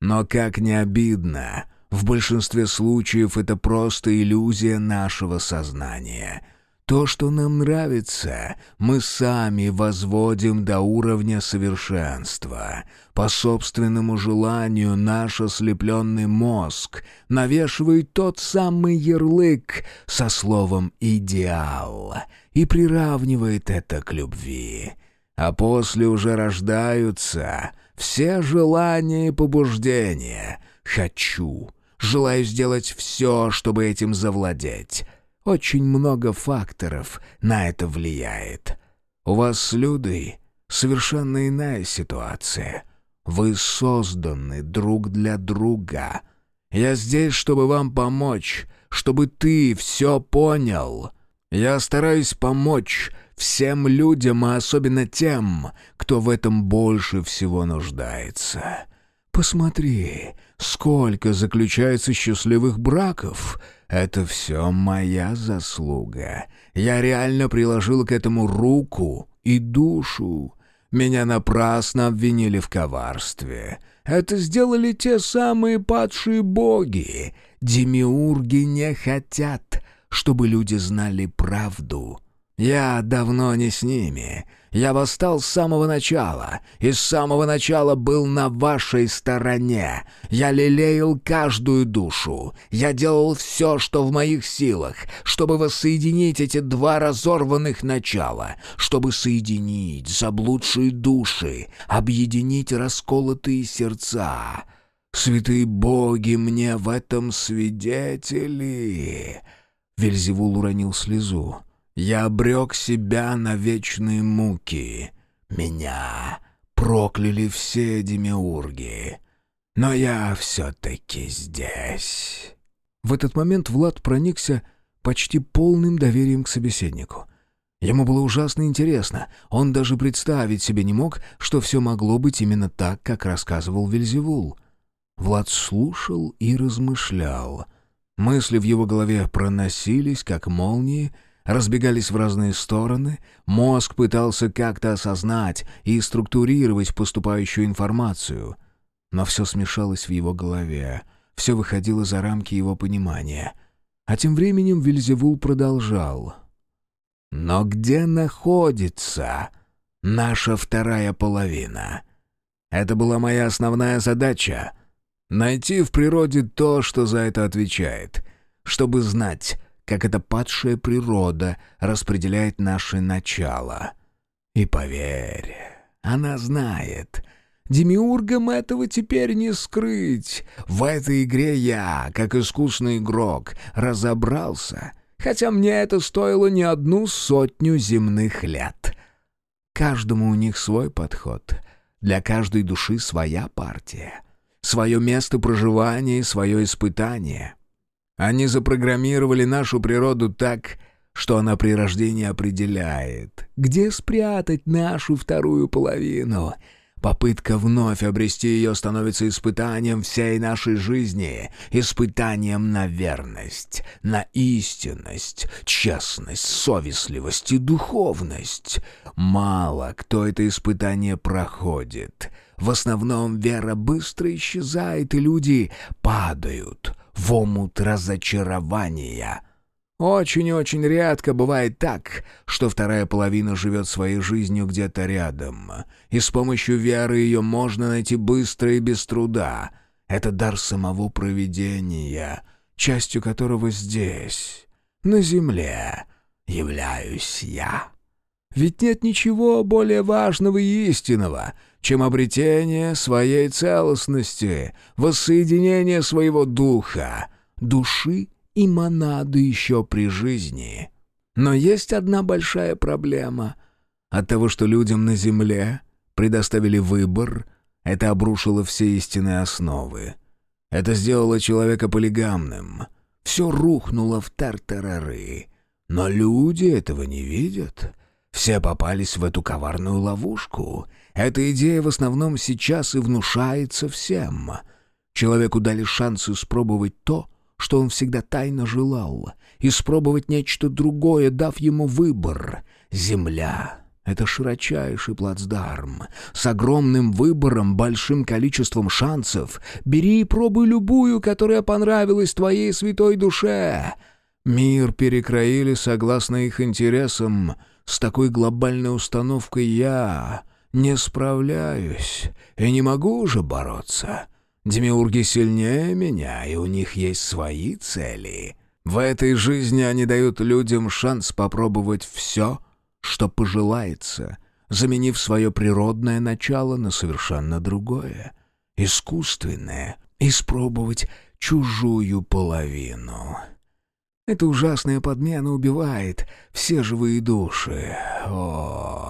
Но как не обидно, в большинстве случаев это просто иллюзия нашего сознания — то, что нам нравится, мы сами возводим до уровня совершенства. По собственному желанию наш ослепленный мозг навешивает тот самый ярлык со словом «идеал» и приравнивает это к любви. А после уже рождаются все желания и побуждения. «Хочу», «желаю сделать все, чтобы этим завладеть». Очень много факторов на это влияет. У вас с Людой совершенно иная ситуация. Вы созданы друг для друга. Я здесь, чтобы вам помочь, чтобы ты все понял. Я стараюсь помочь всем людям, а особенно тем, кто в этом больше всего нуждается. Посмотри, сколько заключается счастливых браков — это все моя заслуга. Я реально приложил к этому руку и душу. Меня напрасно обвинили в коварстве. Это сделали те самые падшие боги. Демиурги не хотят, чтобы люди знали правду. Я давно не с ними. Я восстал с самого начала, и с самого начала был на вашей стороне. Я лелеял каждую душу. Я делал все, что в моих силах, чтобы воссоединить эти два разорванных начала, чтобы соединить заблудшие души, объединить расколотые сердца. Святые боги мне в этом свидетели. Вельзевул уронил слезу. Я обрек себя на вечные муки. Меня прокляли все демиурги. Но я все-таки здесь». В этот момент Влад проникся почти полным доверием к собеседнику. Ему было ужасно интересно. Он даже представить себе не мог, что все могло быть именно так, как рассказывал Вельзевул. Влад слушал и размышлял. Мысли в его голове проносились, как молнии, разбегались в разные стороны, мозг пытался как-то осознать и структурировать поступающую информацию. Но все смешалось в его голове, все выходило за рамки его понимания. А тем временем Вильзевул продолжал. «Но где находится наша вторая половина? Это была моя основная задача — найти в природе то, что за это отвечает, чтобы знать, как эта падшая природа распределяет наши начала. И поверь, она знает. Демиургам этого теперь не скрыть. В этой игре я, как искусный игрок, разобрался, хотя мне это стоило не одну сотню земных лет. Каждому у них свой подход. Для каждой души своя партия. Свое место проживания и свое испытание. Они запрограммировали нашу природу так, что она при рождении определяет, где спрятать нашу вторую половину — Попытка вновь обрести ее становится испытанием всей нашей жизни, испытанием на верность, на истинность, честность, совестливость и духовность. Мало кто это испытание проходит. В основном вера быстро исчезает, и люди падают в омут разочарования — очень-очень редко бывает так, что вторая половина живет своей жизнью где-то рядом, и с помощью веры ее можно найти быстро и без труда. Это дар самого провидения, частью которого здесь, на земле, являюсь я. Ведь нет ничего более важного и истинного, чем обретение своей целостности, воссоединение своего духа, души и монады еще при жизни. Но есть одна большая проблема. От того, что людям на Земле предоставили выбор, это обрушило все истинные основы. Это сделало человека полигамным. Все рухнуло в тартарары. Но люди этого не видят. Все попались в эту коварную ловушку. Эта идея в основном сейчас и внушается всем. Человеку дали шанс испробовать то, что он всегда тайно желал, испробовать нечто другое, дав ему выбор. Земля — это широчайший плацдарм, с огромным выбором, большим количеством шансов. Бери и пробуй любую, которая понравилась твоей святой душе. Мир перекроили согласно их интересам. С такой глобальной установкой я не справляюсь и не могу уже бороться. Демиурги сильнее меня, и у них есть свои цели. В этой жизни они дают людям шанс попробовать все, что пожелается, заменив свое природное начало на совершенно другое, искусственное, испробовать чужую половину. Эта ужасная подмена убивает все живые души. О,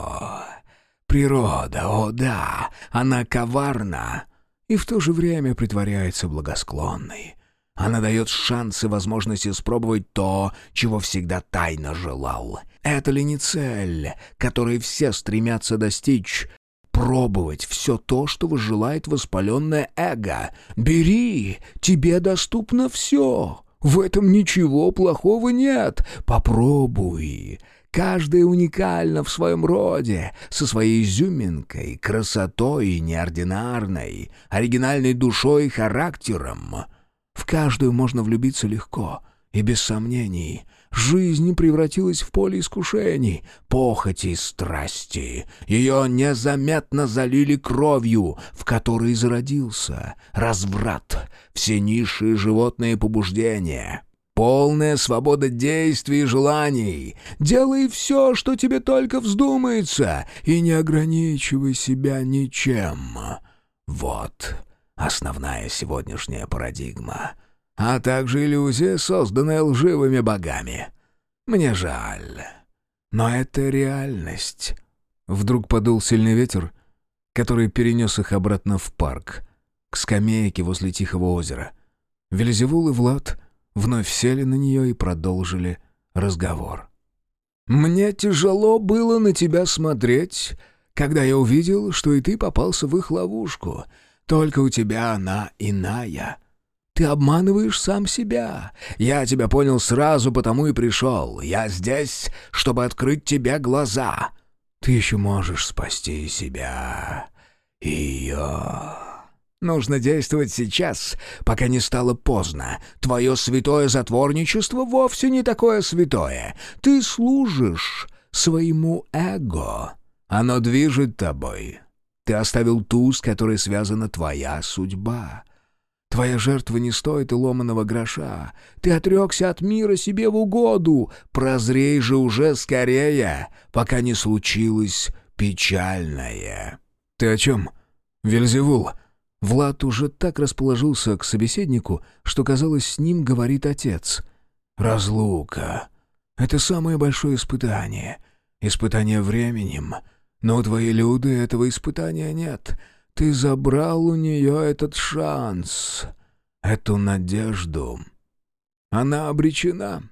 природа, о да, она коварна, и в то же время притворяется благосклонной. Она дает шанс и возможность испробовать то, чего всегда тайно желал. Это ли не цель, которой все стремятся достичь? Пробовать все то, что желает воспаленное эго. Бери, тебе доступно все. В этом ничего плохого нет. Попробуй. Каждая уникальна в своем роде, со своей изюминкой, красотой неординарной, оригинальной душой и характером. В каждую можно влюбиться легко и без сомнений. Жизнь превратилась в поле искушений, похоти и страсти. Ее незаметно залили кровью, в которой зародился разврат, все низшие животные побуждения — Полная свобода действий и желаний. Делай все, что тебе только вздумается, и не ограничивай себя ничем. Вот основная сегодняшняя парадигма. А также иллюзия, созданная лживыми богами. Мне жаль, но это реальность. Вдруг подул сильный ветер, который перенес их обратно в парк, к скамейке возле Тихого озера. Вельзевул и Влад — вновь сели на нее и продолжили разговор. «Мне тяжело было на тебя смотреть, когда я увидел, что и ты попался в их ловушку. Только у тебя она иная. Ты обманываешь сам себя. Я тебя понял сразу, потому и пришел. Я здесь, чтобы открыть тебе глаза. Ты еще можешь спасти себя. Ее...» Нужно действовать сейчас, пока не стало поздно. Твое святое затворничество вовсе не такое святое. Ты служишь своему эго. Оно движет тобой. Ты оставил ту, с которой связана твоя судьба. Твоя жертва не стоит и ломаного гроша. Ты отрекся от мира себе в угоду. Прозрей же уже скорее, пока не случилось печальное. Ты о чем, Вельзевул? Влад уже так расположился к собеседнику, что, казалось, с ним говорит отец. «Разлука. Это самое большое испытание. Испытание временем. Но у твоей Люды этого испытания нет. Ты забрал у нее этот шанс, эту надежду. Она обречена.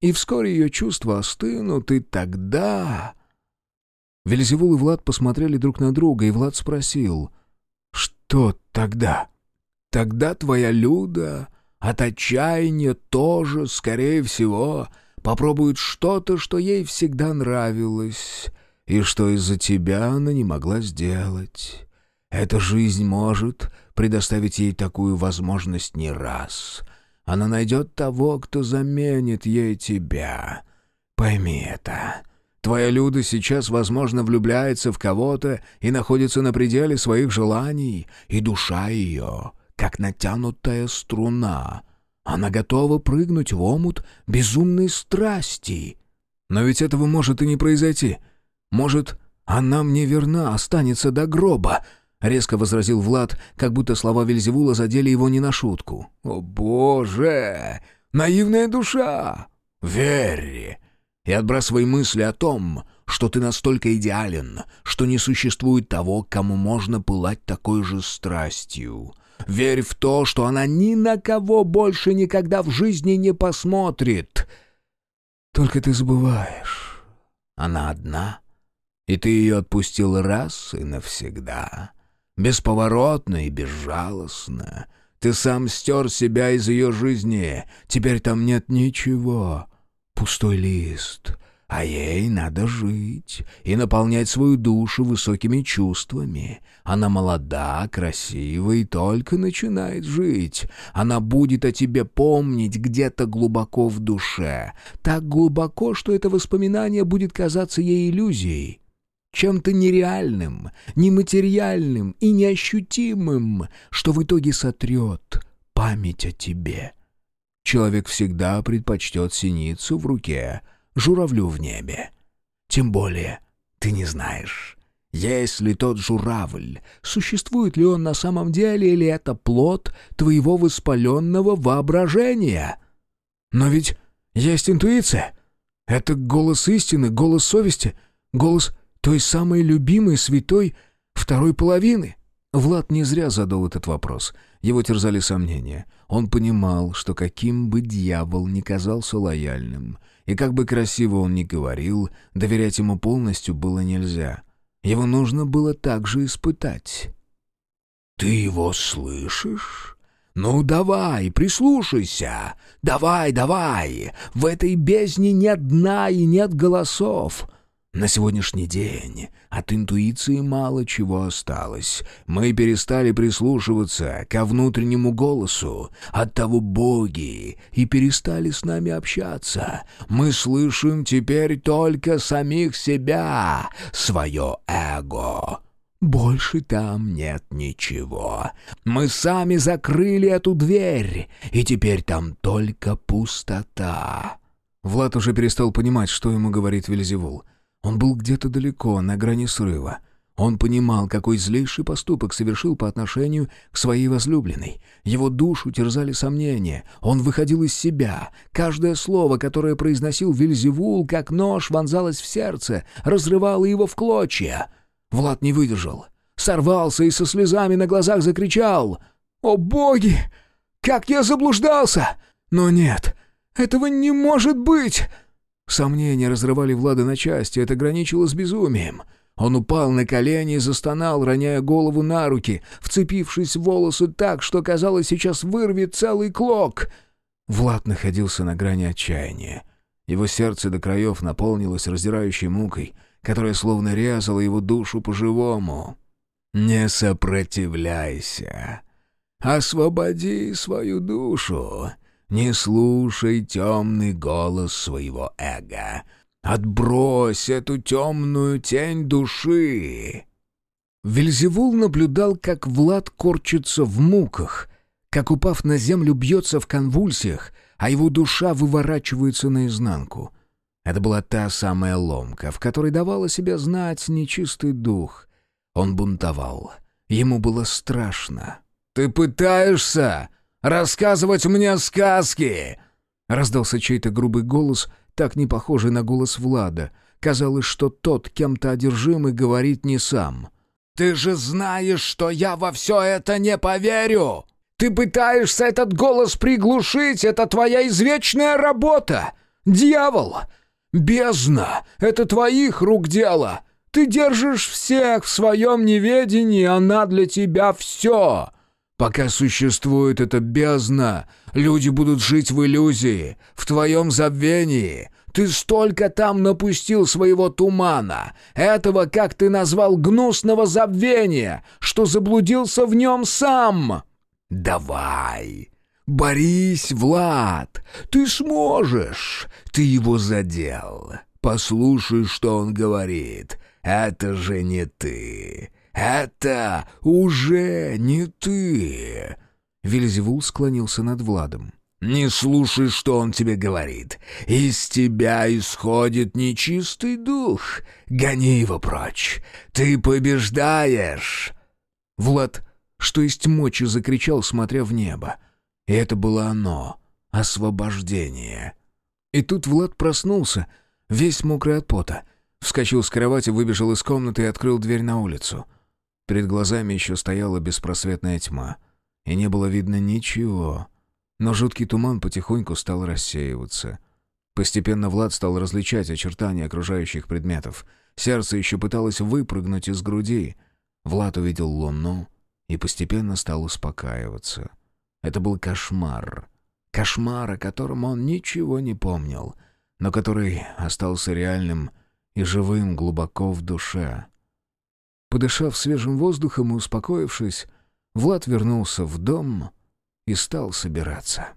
И вскоре ее чувства остынут, и тогда...» Вельзевул и Влад посмотрели друг на друга, и Влад спросил, «Что тогда?» «Тогда твоя Люда от отчаяния тоже, скорее всего, попробует что-то, что ей всегда нравилось, и что из-за тебя она не могла сделать. Эта жизнь может предоставить ей такую возможность не раз. Она найдет того, кто заменит ей тебя. Пойми это». Твоя Люда сейчас, возможно, влюбляется в кого-то и находится на пределе своих желаний, и душа ее, как натянутая струна. Она готова прыгнуть в омут безумной страсти. Но ведь этого может и не произойти. Может, она мне верна, останется до гроба, — резко возразил Влад, как будто слова Вельзевула задели его не на шутку. «О, Боже! Наивная душа! Верь! И отбрасывай мысли о том, что ты настолько идеален, что не существует того, кому можно пылать такой же страстью. Верь в то, что она ни на кого больше никогда в жизни не посмотрит. Только ты забываешь, она одна, и ты ее отпустил раз и навсегда, бесповоротно и безжалостно. Ты сам стер себя из ее жизни, теперь там нет ничего, пустой лист, а ей надо жить и наполнять свою душу высокими чувствами. Она молода, красива и только начинает жить. Она будет о тебе помнить где-то глубоко в душе. Так глубоко, что это воспоминание будет казаться ей иллюзией. Чем-то нереальным, нематериальным и неощутимым, что в итоге сотрет память о тебе. Человек всегда предпочтет синицу в руке, журавлю в небе. Тем более ты не знаешь, есть ли тот журавль, существует ли он на самом деле, или это плод твоего воспаленного воображения. Но ведь есть интуиция. Это голос истины, голос совести, голос той самой любимой святой второй половины. Влад не зря задал этот вопрос — его терзали сомнения. Он понимал, что каким бы дьявол ни казался лояльным, и как бы красиво он ни говорил, доверять ему полностью было нельзя. Его нужно было также испытать. «Ты его слышишь?» «Ну, давай, прислушайся! Давай, давай! В этой бездне нет дна и нет голосов. На сегодняшний день от интуиции мало чего осталось. Мы перестали прислушиваться ко внутреннему голосу, от того боги, и перестали с нами общаться. Мы слышим теперь только самих себя, свое эго. Больше там нет ничего. Мы сами закрыли эту дверь, и теперь там только пустота». Влад уже перестал понимать, что ему говорит Вельзевул. Он был где-то далеко, на грани срыва. Он понимал, какой злейший поступок совершил по отношению к своей возлюбленной. Его душу терзали сомнения. Он выходил из себя. Каждое слово, которое произносил Вильзевул, как нож вонзалось в сердце, разрывало его в клочья. Влад не выдержал. Сорвался и со слезами на глазах закричал. «О боги! Как я заблуждался! Но нет, этого не может быть!» Сомнения разрывали Влада на части, это граничило с безумием. Он упал на колени и застонал, роняя голову на руки, вцепившись в волосы так, что, казалось, сейчас вырвет целый клок. Влад находился на грани отчаяния. Его сердце до краев наполнилось раздирающей мукой, которая словно резала его душу по-живому. «Не сопротивляйся. Освободи свою душу. Не слушай темный голос своего эго. Отбрось эту темную тень души. Вельзевул наблюдал, как Влад корчится в муках, как, упав на землю, бьется в конвульсиях, а его душа выворачивается наизнанку. Это была та самая ломка, в которой давала себя знать нечистый дух. Он бунтовал. Ему было страшно. «Ты пытаешься рассказывать мне сказки!» Раздался чей-то грубый голос, так не похожий на голос Влада, Казалось, что тот, кем-то одержимый, говорит не сам. «Ты же знаешь, что я во все это не поверю! Ты пытаешься этот голос приглушить, это твоя извечная работа! Дьявол! Бездна! Это твоих рук дело! Ты держишь всех в своем неведении, она для тебя все!» Пока существует эта бездна, люди будут жить в иллюзии, в твоем забвении. Ты столько там напустил своего тумана, этого, как ты назвал, гнусного забвения, что заблудился в нем сам. Давай, борись, Влад, ты сможешь, ты его задел. Послушай, что он говорит, это же не ты». «Это уже не ты!» Вильзевул склонился над Владом. «Не слушай, что он тебе говорит. Из тебя исходит нечистый дух. Гони его прочь. Ты побеждаешь!» Влад, что есть мочи, закричал, смотря в небо. И это было оно — освобождение. И тут Влад проснулся, весь мокрый от пота. Вскочил с кровати, выбежал из комнаты и открыл дверь на улицу. Перед глазами еще стояла беспросветная тьма, и не было видно ничего. Но жуткий туман потихоньку стал рассеиваться. Постепенно Влад стал различать очертания окружающих предметов. Сердце еще пыталось выпрыгнуть из груди. Влад увидел луну и постепенно стал успокаиваться. Это был кошмар. Кошмар, о котором он ничего не помнил, но который остался реальным и живым глубоко в душе. Подышав свежим воздухом и успокоившись, Влад вернулся в дом и стал собираться.